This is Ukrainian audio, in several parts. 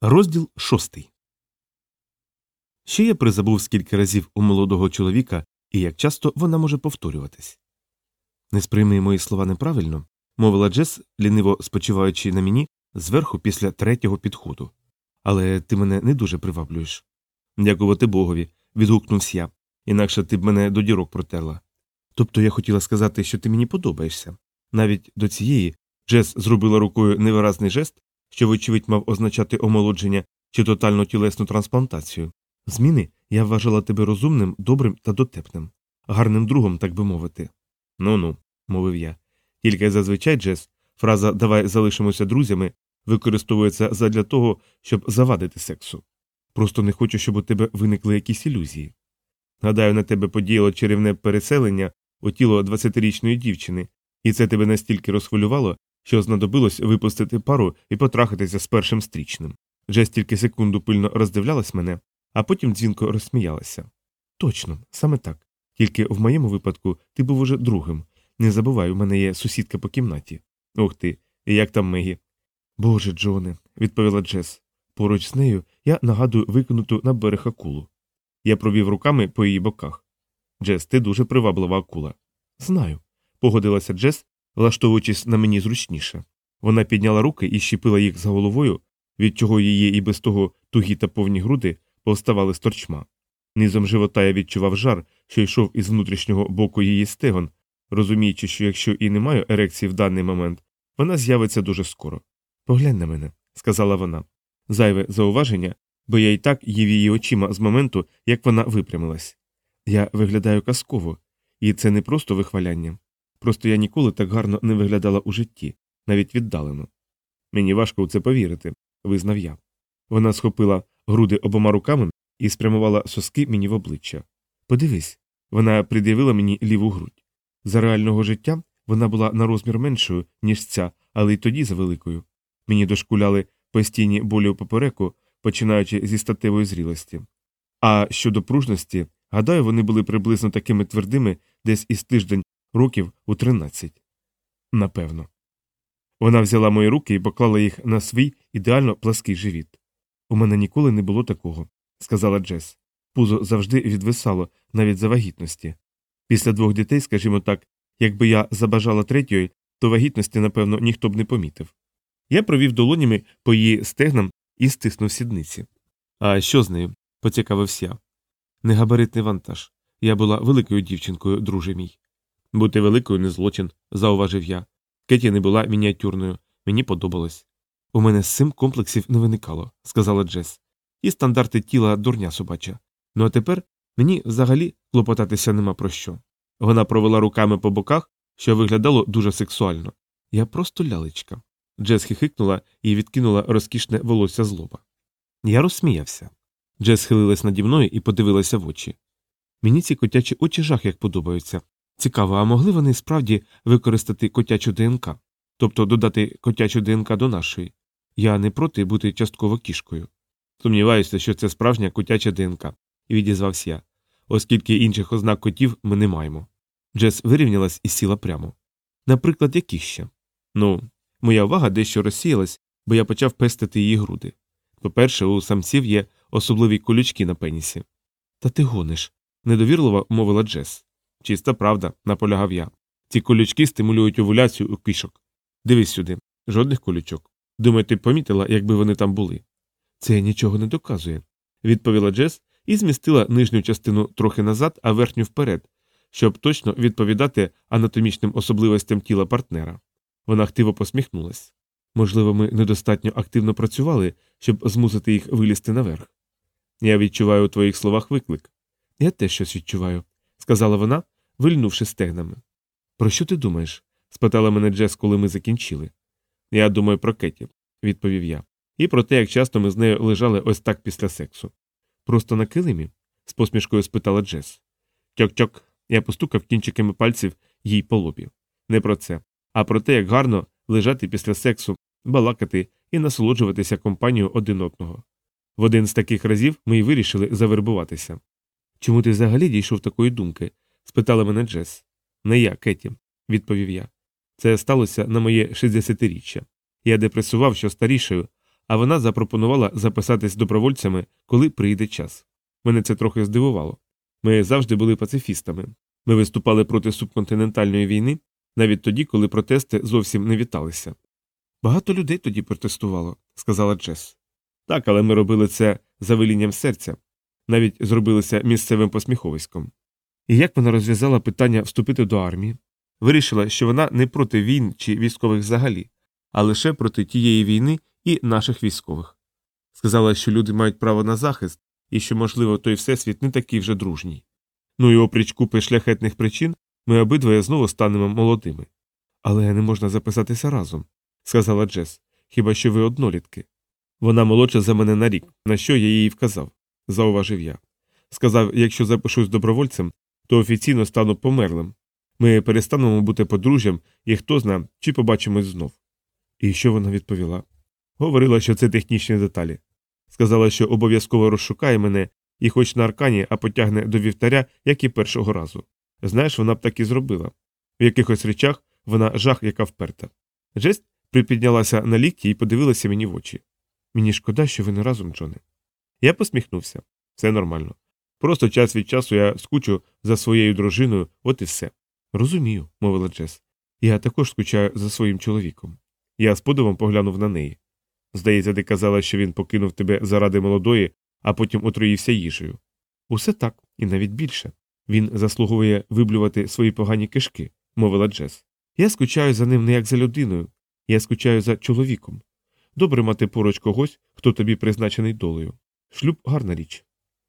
Розділ шостий. Ще я призабув скільки разів у молодого чоловіка і як часто вона може повторюватись. Не сприйми мої слова неправильно, мовила Джес, ліниво спочиваючи на мені зверху після третього підходу. Але ти мене не дуже приваблюєш. Дякувати Богові, відгукнувся я, інакше ти б мене до дірок протерла. Тобто я хотіла сказати, що ти мені подобаєшся. Навіть до цієї Джес зробила рукою невиразний жест, що, вочевидь, мав означати омолодження чи тотальну тілесну трансплантацію. Зміни я вважала тебе розумним, добрим та дотепним, гарним другом, так би мовити. Ну ну, мовив я. Тільки зазвичай, Джес, фраза Давай залишимося друзями використовується задля того, щоб завадити сексу. Просто не хочу, щоб у тебе виникли якісь ілюзії. Гадаю, на тебе подіяло чарівне переселення у тіло 20-річної дівчини, і це тебе настільки розхвилювало, що знадобилось випустити пару і потрахатися з першим стрічним. Джес тільки секунду пильно роздивлялась мене, а потім дзвінко розсміялася. Точно, саме так. Тільки в моєму випадку ти був уже другим. Не забувай, у мене є сусідка по кімнаті. Ух ти, і як там Мегі? Боже, Джоне, відповіла Джес. Поруч з нею я нагадую викинуту на берег акулу. Я провів руками по її боках. Джес, ти дуже приваблива акула. Знаю, погодилася Джес, влаштовуючись на мені зручніше. Вона підняла руки і щепила їх за головою, від чого її і без того тугі та повні груди повставали з торчма. Низом живота я відчував жар, що йшов із внутрішнього боку її стегон, розуміючи, що якщо і не маю ерекції в даний момент, вона з'явиться дуже скоро. Поглянь на мене, сказала вона. Зайве зауваження, бо я й так їв її очима з моменту, як вона випрямилась. Я виглядаю казково, і це не просто вихваляння. Просто я ніколи так гарно не виглядала у житті, навіть віддалено. Мені важко у це повірити, визнав я. Вона схопила груди обома руками і спрямувала соски мені в обличчя. Подивись, вона пред'явила мені ліву грудь. За реального життя вона була на розмір меншою, ніж ця, але й тоді за великою. Мені дошкуляли постійні болі у попереку, починаючи зі статевої зрілості. А щодо пружності, гадаю, вони були приблизно такими твердими десь із тиждень років у тринадцять. Напевно. Вона взяла мої руки і поклала їх на свій ідеально плаский живіт. У мене ніколи не було такого, сказала Джес. Пузо завжди відвисало, навіть за вагітності. Після двох дітей, скажімо так, якби я забажала третьої, то вагітності, напевно, ніхто б не помітив. Я провів долонями по її стегнам і стиснув сідниці. А що з нею? поцікавився я. Негабаритний вантаж. Я була великою дівчинкою, друже мій. Бути великою не злочин, зауважив я. Кеті не була мініатюрною, мені подобалось. У мене з цим комплексів не виникало, сказала Джес. І стандарти тіла дурня собача. Ну а тепер мені взагалі клопотатися нема про що. Вона провела руками по боках, що виглядало дуже сексуально. Я просто лялечка. Джес хихикнула і відкинула розкішне волосся з лоба. Я розсміявся. Джес схилилась наді мною і подивилася в очі. Мені ці котячі очі жах як подобаються. Цікаво, а могли вони справді використати котячу ДНК, тобто додати котячу ДНК до нашої. Я не проти бути частково кішкою. Сумніваюся, що це справжня котяча ДНК, відізвався я, оскільки інших ознак котів ми не маємо. Джес вирівнялась і сіла прямо. Наприклад, які ще? Ну, моя увага дещо розсіялась, бо я почав пестити її груди. По-перше, у самців є особливі колючки на пенісі. Та ти гониш, недовірливо мовила Джес. Чиста правда, наполягав я. Ці колючки стимулюють овуляцію у кишок. Дивись сюди, жодних колючок. Думаю, ти б помітила, якби вони там були. Це нічого не доказує, відповіла Джес і змістила нижню частину трохи назад, а верхню вперед, щоб точно відповідати анатомічним особливостям тіла партнера. Вона активно посміхнулась. Можливо, ми недостатньо активно працювали, щоб змусити їх вилізти наверх. Я відчуваю у твоїх словах виклик. Я теж щось відчуваю, сказала вона, вильнувши стегнами. Про що ти думаєш? спитала мене Джес, коли ми закінчили. Я думаю про Кеті, відповів я, і про те, як часто ми з нею лежали ось так після сексу. Просто на килимі? з посмішкою спитала Джес. Тьок-тьок, я постукав кінчиками пальців їй по лобі. Не про це, а про те, як гарно лежати після сексу, балакати і насолоджуватися компанією один одного. В один з таких разів ми й вирішили завербуватися. Чому ти взагалі дійшов такої думки? спитала мене Джес. Не я, Кеті, відповів я. Це сталося на моє 60-річчя. Я депресував, що старішою, а вона запропонувала записатись добровольцями, коли прийде час. Мене це трохи здивувало. Ми завжди були пацифістами. Ми виступали проти субконтинентальної війни, навіть тоді, коли протести зовсім не віталися. Багато людей тоді протестувало, сказала Джес. Так, але ми робили це за велінням серця, навіть зробилися місцевим посміховиськом. І як вона розв'язала питання вступити до армії? Вирішила, що вона не проти війн чи військових взагалі, а лише проти тієї війни і наших військових. Сказала, що люди мають право на захист і що, можливо, той всесвіт не такий вже дружній. Ну і опріч купи шляхетних причин ми обидвоє знову станемо молодими. Але не можна записатися разом, сказала Джес, хіба що ви однолітки. Вона молодша за мене на рік, на що я їй вказав, зауважив я. Сказав, якщо запишусь добровольцем, то офіційно стану померлим. Ми перестанемо бути подружжям, і хто зна, чи побачимось знов. І що вона відповіла? Говорила, що це технічні деталі. Сказала, що обов'язково розшукає мене і хоч на аркані, а потягне до вівтаря, як і першого разу. Знаєш, вона б так і зробила. В якихось речах вона жах, яка вперта. Джест припіднялася на лікті і подивилася мені в очі. Мені шкода, що ви не разом, Джоне. Я посміхнувся. Все нормально. Просто час від часу я скучу за своєю дружиною, от і все. Розумію, мовила Джес. Я також скучаю за своїм чоловіком. Я з подивом поглянув на неї. Здається, ти казала, що він покинув тебе заради молодої, а потім отруївся їжею. Усе так, і навіть більше. Він заслуговує виблювати свої погані кишки, мовила Джес. Я скучаю за ним не як за людиною, я скучаю за чоловіком. Добре мати поруч когось, хто тобі призначений долею. Шлюб гарна річ.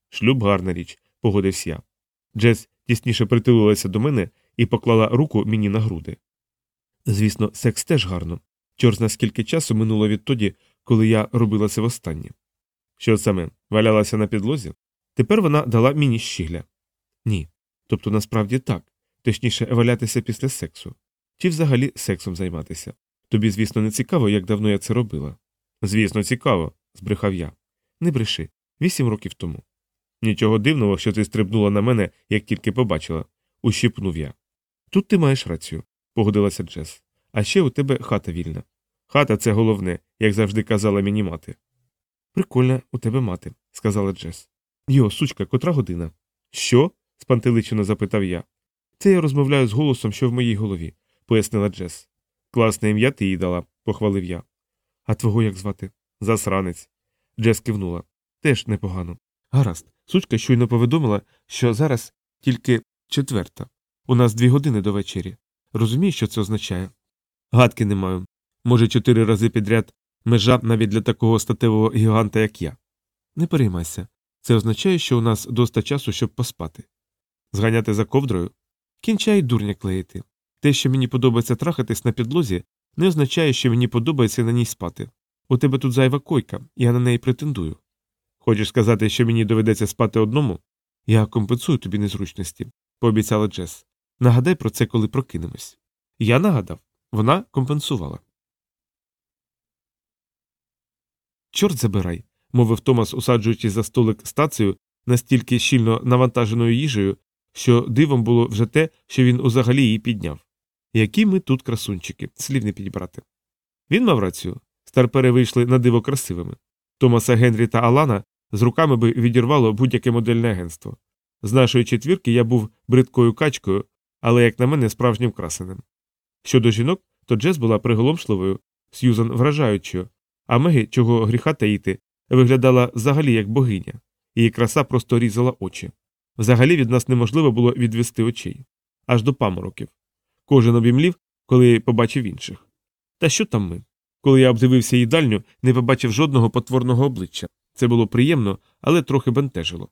Шлюб гарна річ, погодився я. Джес тісніше притулилася до мене і поклала руку мені на груди. Звісно, секс теж гарно. Чорт наскільки часу минуло відтоді, коли я робила це востаннє. Що саме валялася на підлозі? Тепер вона дала мені щігля. Ні. Тобто насправді так, точніше, валятися після сексу. Чи взагалі сексом займатися. Тобі, звісно, не цікаво, як давно я це робила. Звісно, цікаво, збрехав я. Не бреши. Вісім років тому. Нічого дивного, що ти стрибнула на мене, як тільки побачила, ущипнув я. Тут ти маєш рацію, погодилася Джес. А ще у тебе хата вільна. Хата це головне, як завжди казала мені мати. Прикольна у тебе мати, сказала Джес. Йо, сучка, котра година? Що? спантеличено запитав я. Це я розмовляю з голосом, що в моїй голові, пояснила Джес. Класне ім'я ти їй дала, похвалив я. А твого як звати? Засранець. Джес кивнула. Теж непогано. Гаразд, сучка щойно повідомила, що зараз тільки четверта. У нас дві години до вечері. Розумієш, що це означає? Гадки не маю. Може, чотири рази підряд межа навіть для такого статевого гіганта, як я. Не переймайся. Це означає, що у нас доста часу, щоб поспати. Зганяти за ковдрою? Кінчай дурня клеїти. Те, що мені подобається трахатись на підлозі, не означає, що мені подобається на ній спати. У тебе тут зайва койка, я на неї претендую. Хочеш сказати, що мені доведеться спати одному? Я компенсую тобі незручності, пообіцяла Джес. Нагадай про це, коли прокинемось. Я нагадав, вона компенсувала. Чорт забирай, мовив Томас, усаджуючись за столик стацію настільки щільно навантаженою їжею, що дивом було вже те, що він узагалі її підняв. Які ми тут красунчики, слів не підібрати. Він мав рацію. Старпери вийшли на диво красивими. Томаса Генрі та Алана з руками би відірвало будь-яке модельне агентство. З нашої четвірки я був бридкою качкою, але, як на мене, справжнім красеним. Щодо жінок, то Джес була приголомшливою, Сьюзан вражаючою, а Мегі, чого гріха таїти, виглядала взагалі як богиня, її краса просто різала очі. Взагалі від нас неможливо було відвести очей аж до памороків. Кожен обімлів, коли побачив інших. Та що там ми? Коли я обдивився їдальню, не побачив жодного потворного обличчя. Це було приємно, але трохи бентежило.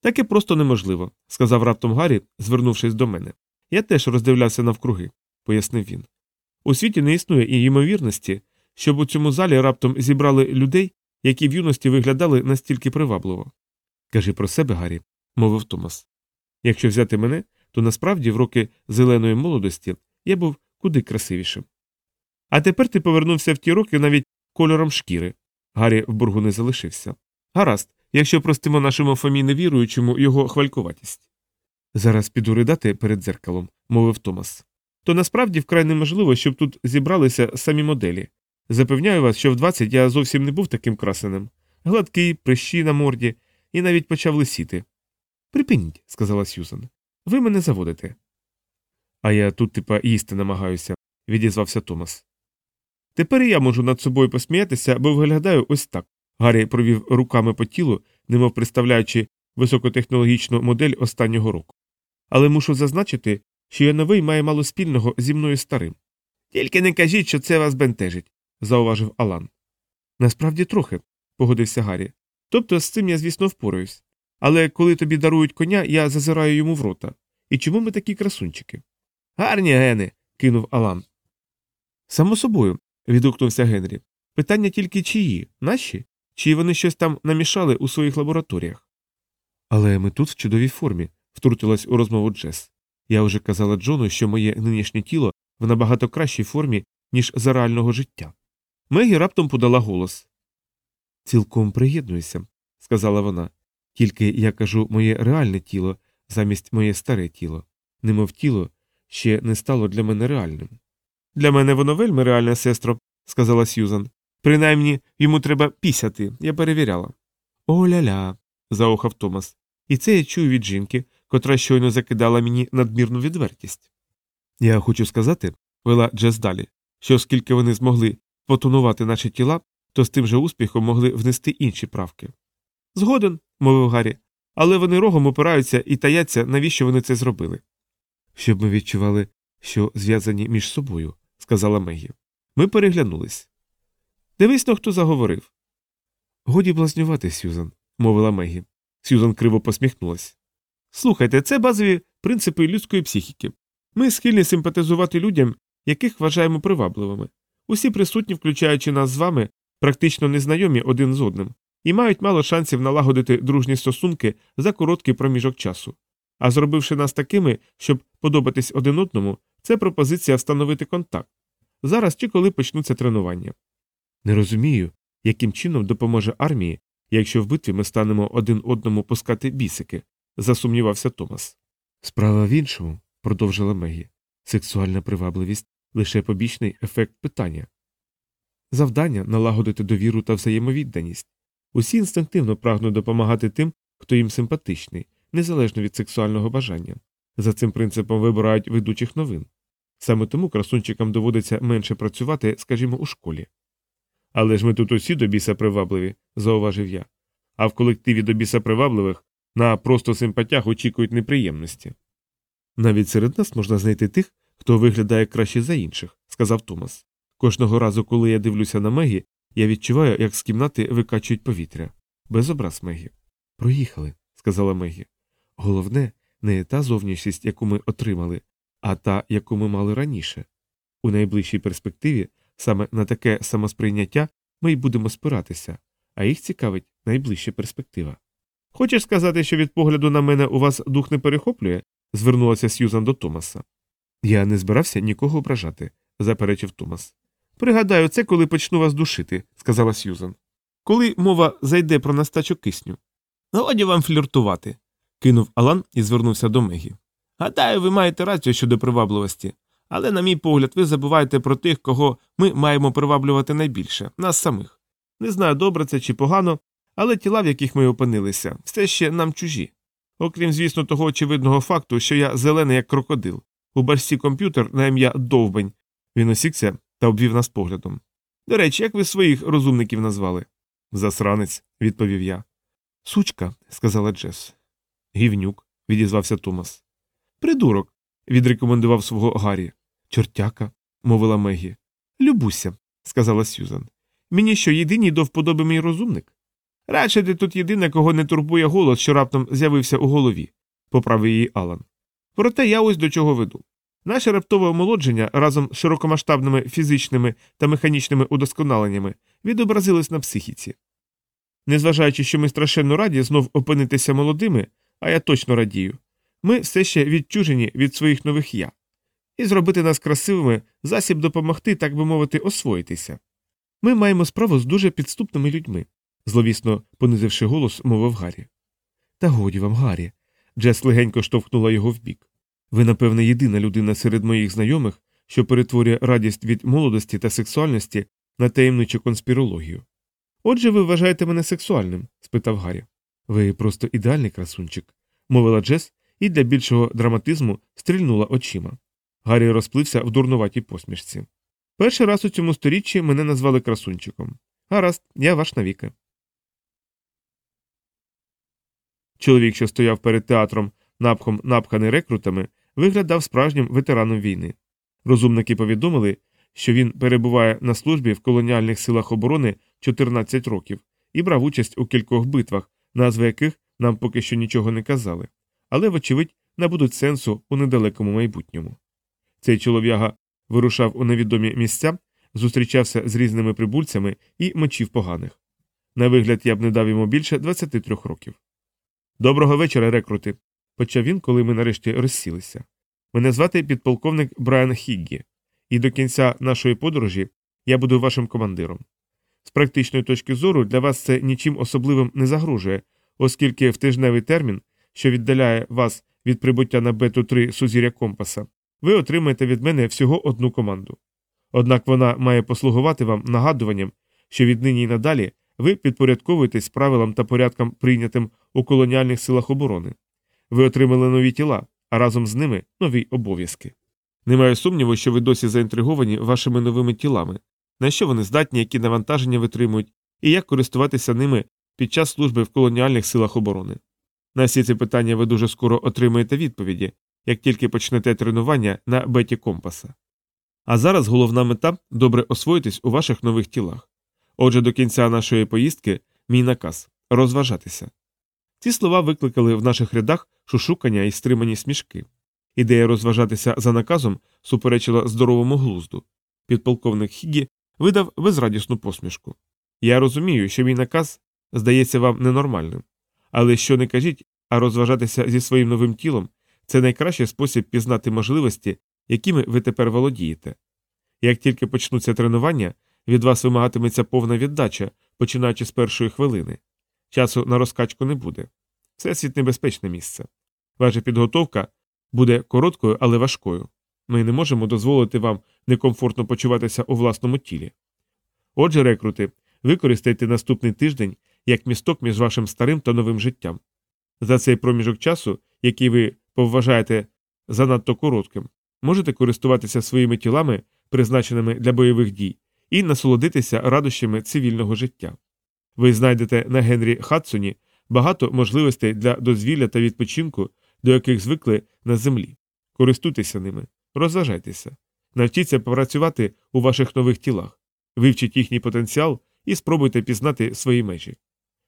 Таке просто неможливо, сказав раптом Гаррі, звернувшись до мене. Я теж роздивлявся навкруги, пояснив він. У світі не існує і ймовірності, щоб у цьому залі раптом зібрали людей, які в юності виглядали настільки привабливо. Кажи про себе, Гаррі, мовив Томас. Якщо взяти мене, то насправді в роки зеленої молодості я був куди красивішим. А тепер ти повернувся в ті роки навіть кольором шкіри. Гаррі в бургу не залишився. Гаразд, якщо простимо нашому Фомі невіруючому його хвалькуватість. Зараз піду ридати перед дзеркалом, мовив Томас. То насправді вкрай неможливо, щоб тут зібралися самі моделі. Запевняю вас, що в 20 я зовсім не був таким красеним. Гладкий, прищі на морді, і навіть почав лисіти. Припиніть, сказала Сьюзан. Ви мене заводите. А я тут, типа, їсти намагаюся, відізвався Томас. Тепер і я можу над собою посміятися, бо виглядаю ось так. Гаррі провів руками по тілу, немов представляючи високотехнологічну модель останнього року. Але мушу зазначити, що я новий має мало спільного зі мною старим. Тільки не кажіть, що це вас бентежить, зауважив Алан. Насправді трохи, погодився Гаррі. Тобто з цим я, звісно, впораюсь. Але коли тобі дарують коня, я зазираю йому в рота. І чому ми такі красунчики? Гарні гени. кинув Алан. Само собою, відгукнувся Генрі. Питання тільки чиї, наші? Чи вони щось там намішали у своїх лабораторіях? Але ми тут в чудовій формі, втрутилась у розмову Джес. Я вже казала Джону, що моє нинішнє тіло в набагато кращій формі, ніж за реального життя. Мегі раптом подала голос. Цілком приєднуюся, сказала вона. Тільки я кажу моє реальне тіло замість моє старе тіло, немов тіло ще не стало для мене реальним. Для мене воно вельми реальне, сестро, сказала Сьюзан. Принаймні йому треба пісяти, я перевіряла. О ля-ля, заохав Томас. І це я чую від жінки, котра щойно закидала мені надмірну відвертість. Я хочу сказати, вела Джес далі, що оскільки вони змогли потонувати наші тіла, то з тим же успіхом могли внести інші правки. Згоден, мовив Гаррі, але вони рогом опираються і таяться, навіщо вони це зробили. Щоб ми відчували, що зв'язані між собою, сказала Мегі. Ми переглянулись. Дивись но, хто заговорив. Годі блазнювати, Сюзан, мовила Мегі. Сюзан криво посміхнулась. Слухайте, це базові принципи людської психіки. Ми схильні симпатизувати людям, яких вважаємо привабливими. Усі присутні, включаючи нас з вами, практично незнайомі один з одним, і мають мало шансів налагодити дружні стосунки за короткий проміжок часу. А зробивши нас такими, щоб подобатись один одному, це пропозиція встановити контакт. Зараз чи коли почнуться тренування. Не розумію, яким чином допоможе армії, якщо в битві ми станемо один одному пускати бісики, засумнівався Томас. Справа в іншому, продовжила Мегі. Сексуальна привабливість лише побічний ефект питання. Завдання налагодити довіру та взаємовідданість. Усі інстинктивно прагнуть допомагати тим, хто їм симпатичний, незалежно від сексуального бажання. За цим принципом вибирають ведучих новин. Саме тому красунчикам доводиться менше працювати, скажімо, у школі. Але ж ми тут усі до біса привабливі, зауважив я. А в колективі до біса привабливих на просто симпатях очікують неприємності. Навіть серед нас можна знайти тих, хто виглядає краще за інших, сказав Томас. Кожного разу, коли я дивлюся на Мегі, я відчуваю, як з кімнати викачують повітря. Без образ Мегі. Проїхали, сказала Мегі. Головне, не та зовнішність, яку ми отримали, а та, яку ми мали раніше. У найближчій перспективі саме на таке самосприйняття ми й будемо спиратися, а їх цікавить найближча перспектива. Хочеш сказати, що від погляду на мене у вас дух не перехоплює? звернулася Сьюзан до Томаса. Я не збирався нікого ображати, заперечив Томас. Пригадаю, це коли почну вас душити, сказала Сьюзан. Коли мова зайде про настачу кисню. Годі вам фліртувати, кинув Алан і звернувся до Мегі. Гадаю, ви маєте рацію щодо привабливості, але, на мій погляд, ви забуваєте про тих, кого ми маємо приваблювати найбільше, нас самих. Не знаю, добре це чи погано, але тіла, в яких ми опинилися, все ще нам чужі. Окрім, звісно, того очевидного факту, що я зелений як крокодил. У барсі комп'ютер на ім'я Довбень. Він осікся та обвів нас поглядом. До речі, як ви своїх розумників назвали? Засранець, відповів я. Сучка, сказала Джес. Гівнюк, відізвався Томас. Придурок, відрекомендував свого Гаррі. Чортяка, мовила Мегі. Любуся, сказала Сюзан. Мені що єдиній до вподоби мій розумник? Радше ти тут єдина, кого не турбує голос, що раптом з'явився у голові, поправив її Алан. Проте я ось до чого веду. Наше раптове омолодження разом з широкомасштабними фізичними та механічними удосконаленнями відобразилось на психіці. Незважаючи, що ми страшенно раді знов опинитися молодими, а я точно радію, ми все ще відчужені від своїх нових я, і зробити нас красивими засіб допомогти, так би мовити, освоїтися. Ми маємо справу з дуже підступними людьми, зловісно понизивши голос, мовив Гаррі. Та годі вам, Гаррі. Джес легенько штовхнула його вбік. Ви, напевне, єдина людина серед моїх знайомих, що перетворює радість від молодості та сексуальності на таємничу конспірологію. Отже, ви вважаєте мене сексуальним? спитав Гаррі. Ви просто ідеальний красунчик, мовила Джес і для більшого драматизму стрільнула очима. Гаррі розплився в дурнуватій посмішці. Перший раз у цьому сторіччі мене назвали красунчиком. Гаразд, я ваш навіки. Чоловік, що стояв перед театром, напхом напханий рекрутами, виглядав справжнім ветераном війни. Розумники повідомили, що він перебуває на службі в колоніальних силах оборони 14 років і брав участь у кількох битвах, назви яких нам поки що нічого не казали, але, вочевидь, набудуть сенсу у недалекому майбутньому. Цей чолов'яга вирушав у невідомі місця, зустрічався з різними прибульцями і мочів поганих. На вигляд я б не дав йому більше 23 років. Доброго вечора, рекрути, почав він, коли ми нарешті розсілися. Мене звати підполковник Брайан Хіггі, і до кінця нашої подорожі я буду вашим командиром. З практичної точки зору для вас це нічим особливим не загрожує, оскільки в тижневий термін, що віддаляє вас від прибуття на бету 3 сузір'я компаса, ви отримаєте від мене всього одну команду. Однак вона має послугувати вам нагадуванням, що віднині й надалі ви підпорядковуєтесь правилам та порядкам, прийнятим у колоніальних силах оборони. Ви отримали нові тіла, а разом з ними нові обов'язки. Немає сумніву, що ви досі заінтриговані вашими новими тілами, на що вони здатні, які навантаження витримують, і як користуватися ними під час служби в колоніальних силах оборони. На всі ці питання ви дуже скоро отримаєте відповіді, як тільки почнете тренування на беті компаса. А зараз головна мета добре освоїтись у ваших нових тілах. Отже, до кінця нашої поїздки мій наказ розважатися. Ці слова викликали в наших рядах шушукання і стримані смішки. Ідея розважатися за наказом суперечила здоровому глузду. Підполковник Хігі видав безрадісну посмішку. Я розумію, що мій наказ здається вам ненормальним. Але що не кажіть, а розважатися зі своїм новим тілом це найкращий спосіб пізнати можливості, якими ви тепер володієте. Як тільки почнуться тренування, від вас вимагатиметься повна віддача, починаючи з першої хвилини. Часу на розкачку не буде. Всесвіт небезпечне місце. Ваша підготовка буде короткою, але важкою. Ми не можемо дозволити вам некомфортно почуватися у власному тілі. Отже, рекрути, використайте наступний тиждень як місток між вашим старим та новим життям. За цей проміжок часу, який ви повважаєте занадто коротким, можете користуватися своїми тілами, призначеними для бойових дій, і насолодитися радощами цивільного життя. Ви знайдете на Генрі Хадсоні багато можливостей для дозвілля та відпочинку, до яких звикли на землі. Користуйтеся ними, розважайтеся, навчіться попрацювати у ваших нових тілах, вивчіть їхній потенціал і спробуйте пізнати свої межі.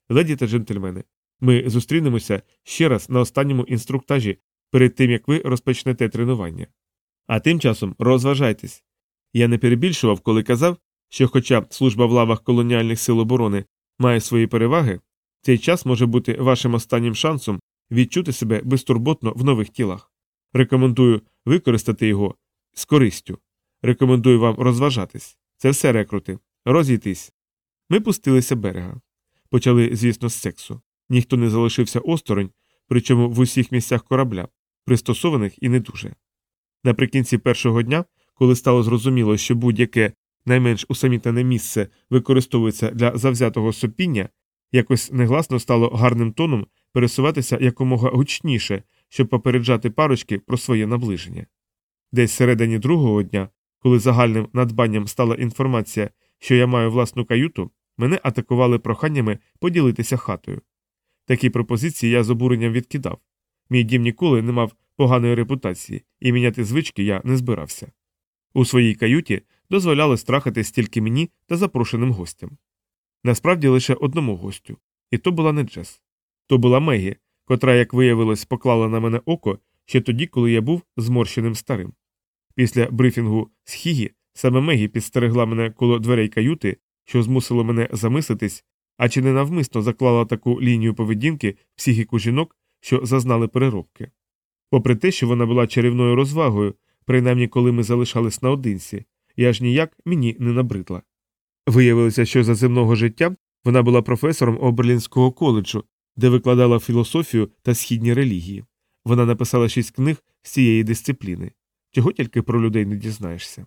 Леді та джентльмени, ми зустрінемося ще раз на останньому інструктажі перед тим як ви розпочнете тренування. А тим часом розважайтесь. Я не перебільшував, коли казав, що, хоча служба в лавах колоніальних сил оборони має свої переваги, цей час може бути вашим останнім шансом відчути себе безтурботно в нових тілах. Рекомендую використати його з користю. Рекомендую вам розважатись. Це все рекрути. Розійтись. Ми пустилися берега. Почали, звісно, з сексу. Ніхто не залишився осторонь, причому в усіх місцях корабля, пристосованих і не дуже. Наприкінці першого дня, коли стало зрозуміло, що будь-яке найменш усамітнене місце використовується для завзятого сопіння, якось негласно стало гарним тоном пересуватися якомога гучніше, щоб попереджати парочки про своє наближення. Десь всередині другого дня, коли загальним надбанням стала інформація, що я маю власну каюту, мене атакували проханнями поділитися хатою. Такі пропозиції я з обуренням відкидав. Мій дім ніколи не мав поганої репутації, і міняти звички я не збирався. У своїй каюті дозволяли страхати стільки мені та запрошеним гостям. Насправді лише одному гостю, і то була не Джес. То була Мегі, котра, як виявилось, поклала на мене око ще тоді, коли я був зморщеним старим. Після брифінгу з Хігі саме Мегі підстерегла мене коло дверей каюти, що змусило мене замислитись, а чи не навмисно заклала таку лінію поведінки психіку жінок, що зазнали переробки. Попри те, що вона була чарівною розвагою, принаймні коли ми залишались наодинці, я ж ніяк мені не набридла. Виявилося, що за земного життя вона була професором Оберлінського коледжу, де викладала філософію та східні релігії. Вона написала шість книг з цієї дисципліни, чого тільки про людей не дізнаєшся.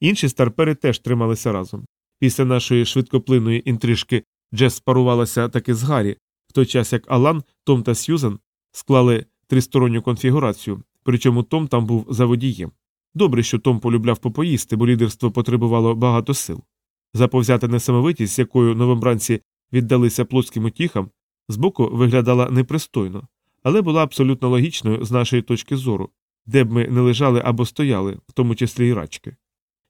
Інші старпери теж трималися разом. Після нашої швидкоплинної інтрижки Джес спарувалася таки з Гаррі, в той час як Алан, Том та Сьюзен склали тристоронню конфігурацію, причому Том там був за водієм. Добре, що Том полюбляв попоїсти, бо лідерство потребувало багато сил. Заповзята несамовитість, якою новобранці віддалися плотським утіхам, збоку виглядала непристойно, але була абсолютно логічною з нашої точки зору, де б ми не лежали або стояли, в тому числі й рачки.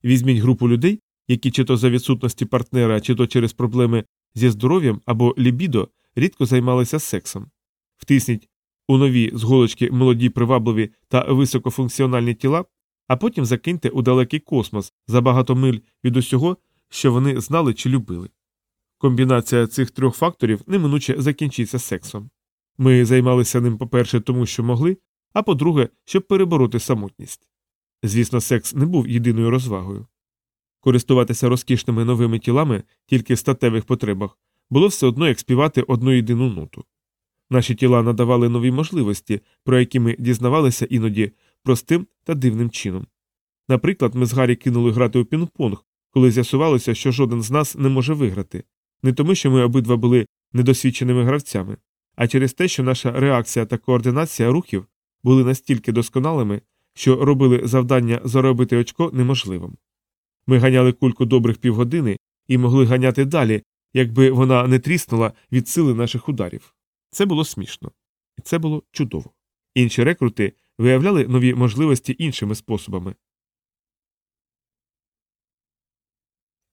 Візьміть групу людей, які чи то за відсутності партнера, чи то через проблеми зі здоров'ям або лібідо рідко займалися сексом. Втисніть у нові з голочки молоді привабливі та високофункціональні тіла, а потім закиньте у далекий космос за багато миль від усього, що вони знали чи любили. Комбінація цих трьох факторів неминуче закінчиться сексом. Ми займалися ним, по-перше, тому що могли, а по-друге, щоб перебороти самотність. Звісно, секс не був єдиною розвагою. Користуватися розкішними новими тілами тільки в статевих потребах було все одно як співати одну єдину ноту. Наші тіла надавали нові можливості, про які ми дізнавалися іноді простим та дивним чином. Наприклад, ми з Гаррі кинули грати у пінг-понг, коли з'ясувалося, що жоден з нас не може виграти, не тому, що ми обидва були недосвідченими гравцями, а через те, що наша реакція та координація рухів були настільки досконалими, що робили завдання заробити очко неможливим. Ми ганяли кульку добрих півгодини і могли ганяти далі, якби вона не тріснула від сили наших ударів. Це було смішно, і це було чудово. Інші рекрути виявляли нові можливості іншими способами.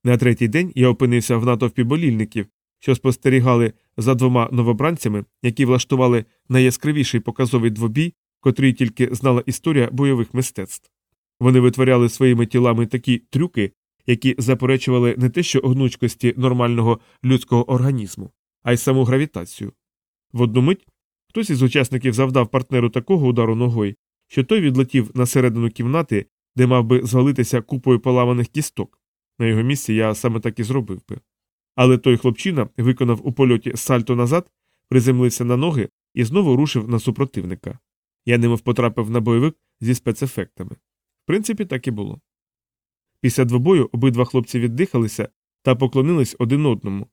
На третій день я опинився в натовпі болільників, що спостерігали за двома новобранцями, які влаштували найяскравіший показовий двобій, котрий тільки знала історія бойових мистецтв. Вони витворяли своїми тілами такі трюки, які заперечували не те, що гнучкості нормального людського організму, а й саму гравітацію. В одну мить хтось із учасників завдав партнеру такого удару ногою, що той відлетів на середину кімнати, де мав би звалитися купою поламаних кісток. На його місці я саме так і зробив би. Але той хлопчина виконав у польоті сальто назад, приземлився на ноги і знову рушив на супротивника. Я немов потрапив на бойовик зі спецефектами. В принципі, так і було. Після двобою обидва хлопці віддихалися та поклонились один одному,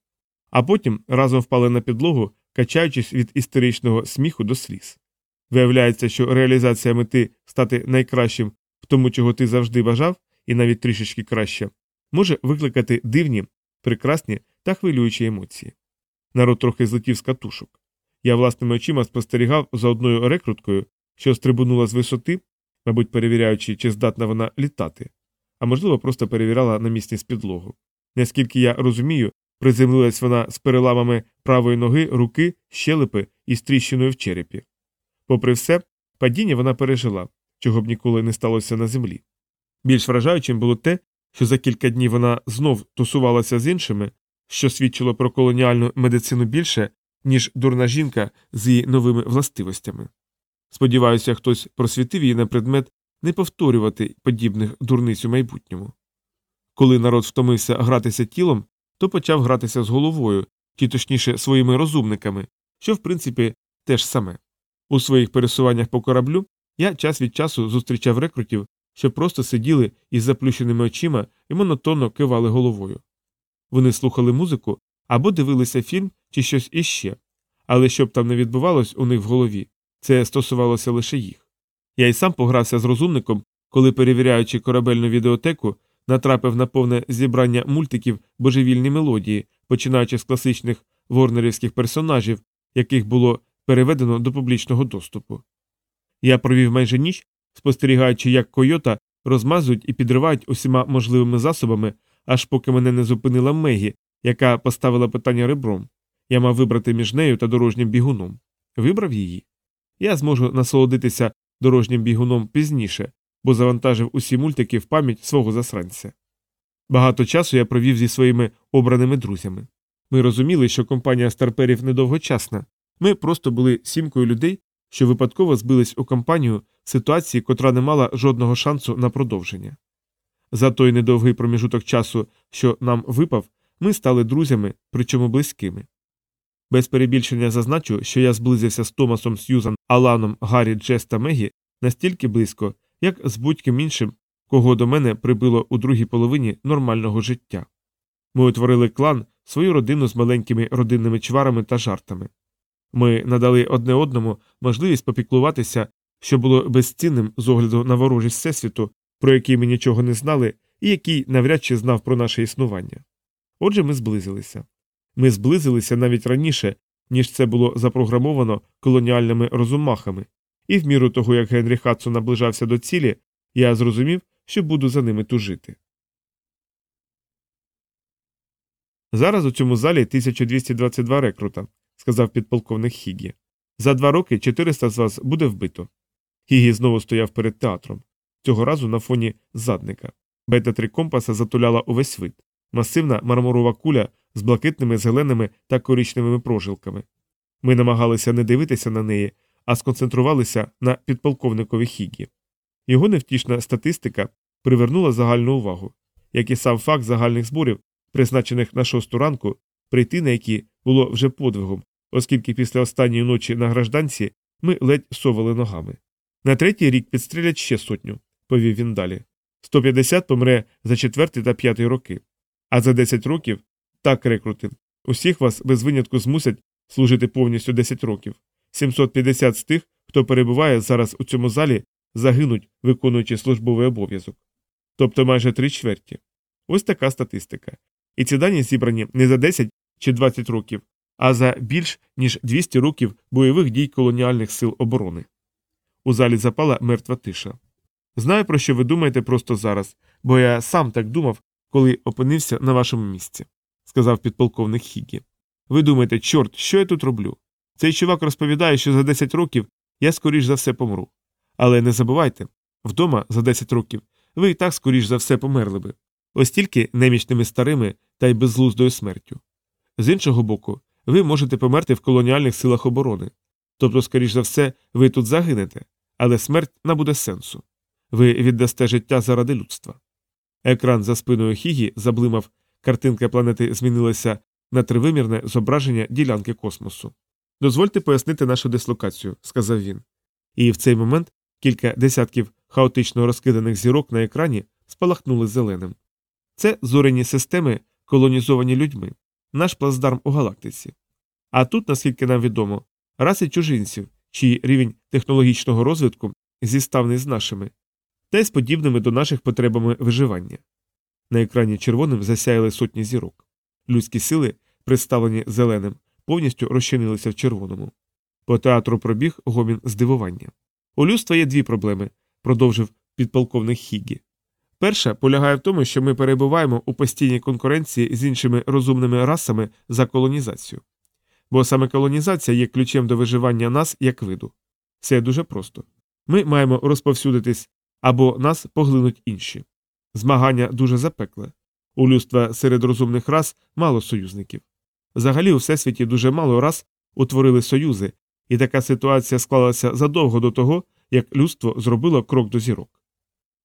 а потім разом впали на підлогу, качаючись від істеричного сміху до сліз. Виявляється, що реалізація мети стати найкращим в тому, чого ти завжди бажав, і навіть трішечки краще, може викликати дивні, прекрасні та хвилюючі емоції. Народ трохи злетів з катушок. Я власними очима спостерігав за одною рекруткою, що стрибунула з висоти, мабуть, перевіряючи, чи здатна вона літати, а можливо, просто перевіряла на місці з підлогу. Наскільки я розумію, приземлилась вона з переламами правої ноги, руки, щелепи і з тріщиною в черепі. Попри все, падіння вона пережила, чого б ніколи не сталося на землі. Більш вражаючим було те, що за кілька днів вона знов тусувалася з іншими, що свідчило про колоніальну медицину більше, ніж дурна жінка з її новими властивостями. Сподіваюся, хтось просвітив її на предмет не повторювати подібних дурниць у майбутньому. Коли народ втомився гратися тілом, то почав гратися з головою, чи точніше своїми розумниками, що в принципі теж саме. У своїх пересуваннях по кораблю я час від часу зустрічав рекрутів, що просто сиділи із заплющеними очима і монотонно кивали головою. Вони слухали музику або дивилися фільм чи щось іще, але щоб там не відбувалось у них в голові, це стосувалося лише їх. Я й сам погрався з розумником, коли, перевіряючи корабельну відеотеку, натрапив на повне зібрання мультиків божевільні мелодії, починаючи з класичних ворнерівських персонажів, яких було переведено до публічного доступу. Я провів майже ніч, спостерігаючи, як койота розмазують і підривають усіма можливими засобами, аж поки мене не зупинила Мегі, яка поставила питання ребром. Я мав вибрати між нею та дорожнім бігуном. Вибрав її. Я зможу насолодитися дорожнім бігуном пізніше, бо завантажив усі мультики в пам'ять свого засранця. Багато часу я провів зі своїми обраними друзями. Ми розуміли, що компанія старперів недовгочасна. Ми просто були сімкою людей, що випадково збились у компанію в ситуації, котра не мала жодного шансу на продовження. За той недовгий проміжуток часу, що нам випав, ми стали друзями, причому близькими. Без перебільшення зазначу, що я зблизився з Томасом Сьюзан, Аланом, Гаррі, Джес та Мегі настільки близько, як з будь-ким іншим, кого до мене прибило у другій половині нормального життя. Ми утворили клан, свою родину з маленькими родинними чварами та жартами. Ми надали одне одному можливість попіклуватися, що було безцінним з огляду на ворожість Всесвіту, про який ми нічого не знали і який навряд чи знав про наше існування. Отже, ми зблизилися. Ми зблизилися навіть раніше, ніж це було запрограмовано колоніальними розумахами, і в міру того, як Генрі Хадсон наближався до цілі, я зрозумів, що буду за ними тужити. Зараз у цьому залі 1222 рекрута, сказав підполковник Хігі. За два роки 400 з вас буде вбито. Хігі знову стояв перед театром, цього разу на фоні задника. Бета 3 компаса затуляла увесь вид, масивна мармурова куля з блакитними, зеленими та коричневими прожилками. Ми намагалися не дивитися на неї, а сконцентрувалися на підполковникові Хігі. Його невтішна статистика привернула загальну увагу, як і сам факт загальних зборів, призначених на шосту ранку, прийти на які було вже подвигом, оскільки після останньої ночі на гражданці ми ледь совали ногами. На третій рік підстрілять ще сотню, повів він далі. 150 помре за четвертий та п'ятий роки. А за 10 років так рекрути. Усіх вас без винятку змусять служити повністю 10 років. 750 з тих, хто перебуває зараз у цьому залі, загинуть, виконуючи службовий обов'язок. Тобто майже три чверті. Ось така статистика. І ці дані зібрані не за 10 чи 20 років, а за більш ніж 200 років бойових дій колоніальних сил оборони. У залі запала мертва тиша. Знаю, про що ви думаєте просто зараз, бо я сам так думав, коли опинився на вашому місці, сказав підполковник Хігі. Ви думаєте, чорт, що я тут роблю? Цей чувак розповідає, що за 10 років я скоріш за все помру. Але не забувайте вдома за 10 років ви і так скоріш за все померли би, ось тільки немічними старими та й безглуздою смертю. З іншого боку, ви можете померти в колоніальних силах оборони. Тобто, скоріш за все, ви тут загинете, але смерть набуде сенсу. Ви віддасте життя заради людства. Екран за спиною Хігі заблимав, картинка планети змінилася на тривимірне зображення ділянки космосу. Дозвольте пояснити нашу дислокацію, сказав він. І в цей момент кілька десятків хаотично розкиданих зірок на екрані спалахнули зеленим. Це зоряні системи, колонізовані людьми, наш плацдарм у галактиці. А тут, наскільки нам відомо, раси чужинців, чий рівень технологічного розвитку зіставний з нашими, та й з подібними до наших потребами виживання. На екрані червоним засяяли сотні зірок. Людські сили, представлені зеленим, повністю розчинилися в червоному. По театру пробіг гомін здивування. У людства є дві проблеми, продовжив підполковник Хігі. Перша полягає в тому, що ми перебуваємо у постійній конкуренції з іншими розумними расами за колонізацію. Бо саме колонізація є ключем до виживання нас як виду. Це дуже просто. Ми маємо розповсюдитись або нас поглинуть інші. Змагання дуже запекле. У людства серед розумних рас мало союзників. Взагалі, у всесвіті дуже мало рас утворили союзи, і така ситуація склалася задовго до того, як людство зробило крок до зірок.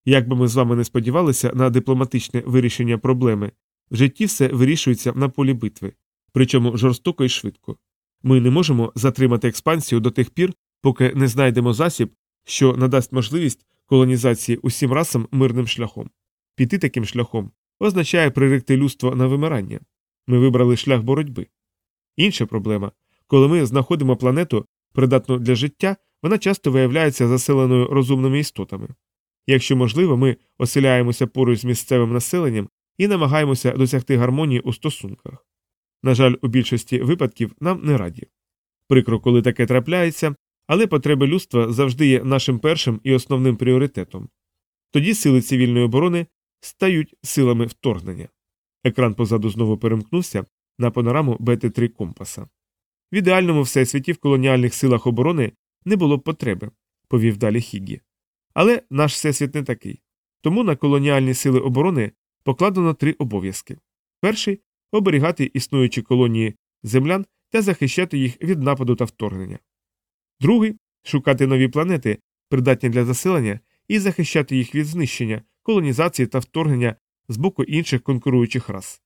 Як би ми з вами не сподівалися на дипломатичне вирішення проблеми, в житті все вирішується на полі битви, причому жорстоко і швидко. Ми не можемо затримати експансію до тих пір, поки не знайдемо засіб, що надасть можливість колонізації усім расам мирним шляхом. Піти таким шляхом означає приректи людство на вимирання. Ми вибрали шлях боротьби. Інша проблема коли ми знаходимо планету, придатну для життя, вона часто виявляється заселеною розумними істотами. Якщо можливо, ми оселяємося поруч з місцевим населенням і намагаємося досягти гармонії у стосунках. На жаль, у більшості випадків нам не раді. Прикро, коли таке трапляється, але потреби людства завжди є нашим першим і основним пріоритетом. Тоді сили цивільної оборони стають силами вторгнення. Екран позаду знову перемкнувся на панораму БТ3 компаса. В ідеальному всесвіті в колоніальних силах оборони не було б потреби, повів далі Хіггі. Але наш всесвіт не такий. Тому на колоніальні сили оборони покладено три обов'язки: перший оберігати існуючі колонії землян та захищати їх від нападу та вторгнення. Другий шукати нові планети, придатні для заселення, і захищати їх від знищення, колонізації та вторгнення з боку інших конкуруючих рас.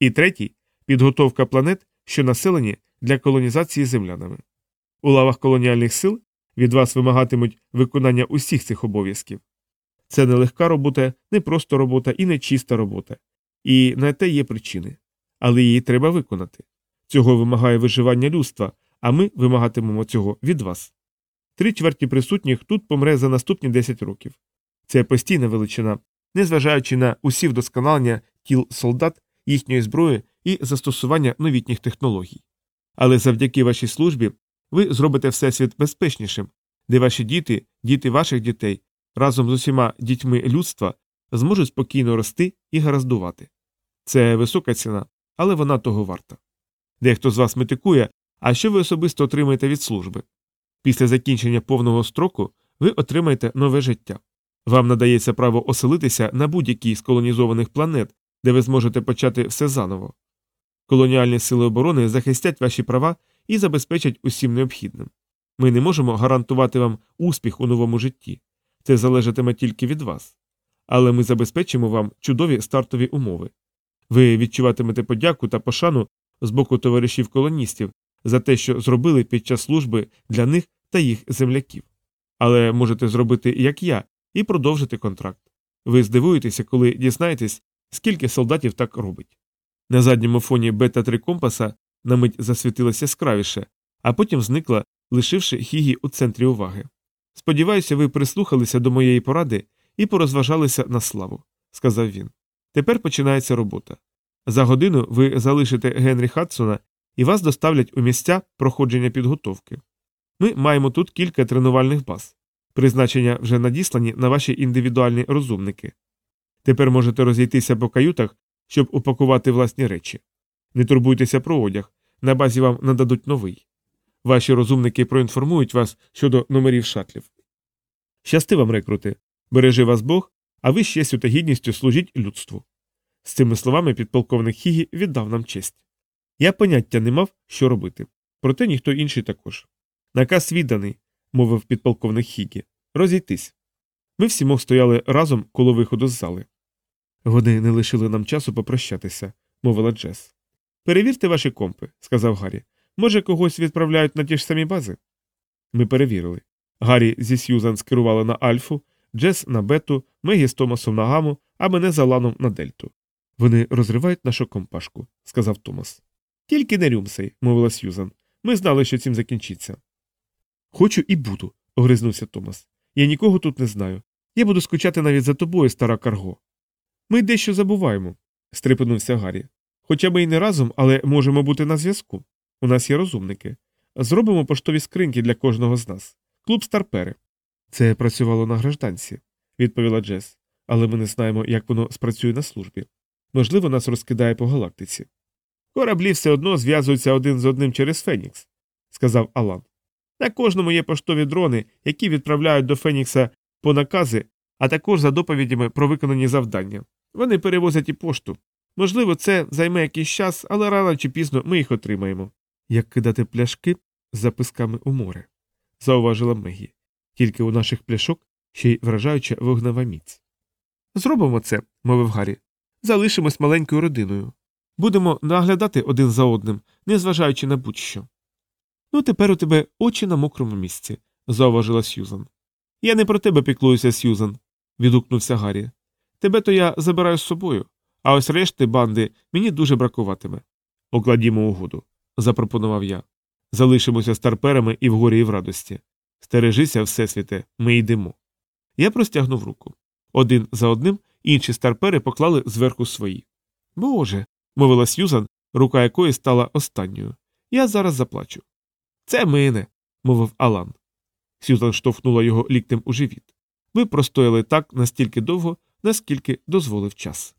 І третій підготовка планет, що населені для колонізації землянами. У лавах колоніальних сил від вас вимагатимуть виконання усіх цих обов'язків. Це не легка робота, не просто робота і не чиста робота. і на те є причини. Але її треба виконати. Цього вимагає виживання людства, а ми вимагатимемо цього від вас. Три чверті присутніх тут помре за наступні 10 років. Це постійна величина, незважаючи на усі вдосконалення тіл солдат, їхньої зброї і застосування новітніх технологій. Але завдяки вашій службі ви зробите всесвіт безпечнішим, де ваші діти, діти ваших дітей, разом з усіма дітьми людства зможуть спокійно рости і гараздувати. Це висока ціна, але вона того варта. Дехто з вас метикує, а що ви особисто отримаєте від служби? Після закінчення повного строку ви отримаєте нове життя. Вам надається право оселитися на будь-якій з колонізованих планет, де ви зможете почати все заново. Колоніальні сили оборони захистять ваші права і забезпечать усім необхідним. Ми не можемо гарантувати вам успіх у новому житті. Це залежатиме тільки від вас. Але ми забезпечимо вам чудові стартові умови. Ви відчуватимете подяку та пошану з боку товаришів колоністів за те, що зробили під час служби для них та їх земляків. Але можете зробити, як я, і продовжити контракт. Ви здивуєтеся, коли дізнаєтесь, скільки солдатів так робить. На задньому фоні бета 3 компаса на мить засвітилася яскравіше, а потім зникла, лишивши Хігі у центрі уваги. Сподіваюся, ви прислухалися до моєї поради і порозважалися на славу, сказав він. Тепер починається робота. За годину ви залишите Генрі Хадсона і вас доставлять у місця проходження підготовки. Ми маємо тут кілька тренувальних баз. Призначення вже надіслані на ваші індивідуальні розумники. Тепер можете розійтися по каютах, щоб упакувати власні речі. Не турбуйтеся про одяг, на базі вам нададуть новий. Ваші розумники проінформують вас щодо номерів шатлів. Щасти вам, рекрути, бережи вас Бог, а ви з честю та гідністю служіть людству. З цими словами підполковник Хігі віддав нам честь. Я поняття не мав, що робити, проте ніхто інший також. Наказ відданий, мовив підполковник Хігі. Розійтись. Ми всі мов стояли разом коло виходу з зали. Вони не лишили нам часу попрощатися, мовила Джес. Перевірте ваші компи, сказав Гаррі. Може, когось відправляють на ті ж самі бази? Ми перевірили. Гаррі зі Сьюзан скерували на Альфу, Джес на бету, Мегі з Томасом на гаму, а мене за ланом на дельту. Вони розривають нашу компашку, сказав Томас. Тільки не рюмсей, мовила Сьюзан. Ми знали, що цим закінчиться. Хочу і буду, огризнувся Томас. Я нікого тут не знаю. Я буду скучати навіть за тобою, стара Карго. Ми дещо забуваємо, стрепенувся Гаррі. Хоча ми й не разом, але можемо бути на зв'язку. У нас є розумники. Зробимо поштові скриньки для кожного з нас. Клуб Старпери. Це працювало на гражданці, відповіла Джес, але ми не знаємо, як воно спрацює на службі. Можливо, нас розкидає по галактиці. Кораблі все одно зв'язуються один з одним через Фенікс, сказав Алан. На кожному є поштові дрони, які відправляють до Фенікса по накази, а також за доповідями про виконані завдання. Вони перевозять і пошту. Можливо, це займе якийсь час, але рано чи пізно ми їх отримаємо. Як кидати пляшки з записками у море, зауважила Мегі. Тільки у наших пляшок ще й вражаюча вогнева міць. Зробимо це, мовив Гаррі. Залишимось маленькою родиною. Будемо наглядати один за одним, незважаючи на будь-що. Ну, тепер у тебе очі на мокрому місці, зауважила Сьюзан. Я не про тебе піклуюся, Сьюзан, відгукнувся Гаррі. Тебе то я забираю з собою, а ось решти банди мені дуже бракуватиме. Окладімо угоду, запропонував я. Залишимося старперами і в горі, і в радості. Стережися, Всесвіте, ми йдемо. Я простягнув руку. Один за одним інші старпери поклали зверху свої. Боже, мовила Сьюзан, рука якої стала останньою. Я зараз заплачу. Це мине, мовив Алан. Сьюзан штовхнула його ліктем у живіт. Ви простояли так настільки довго, наскільки дозволив час.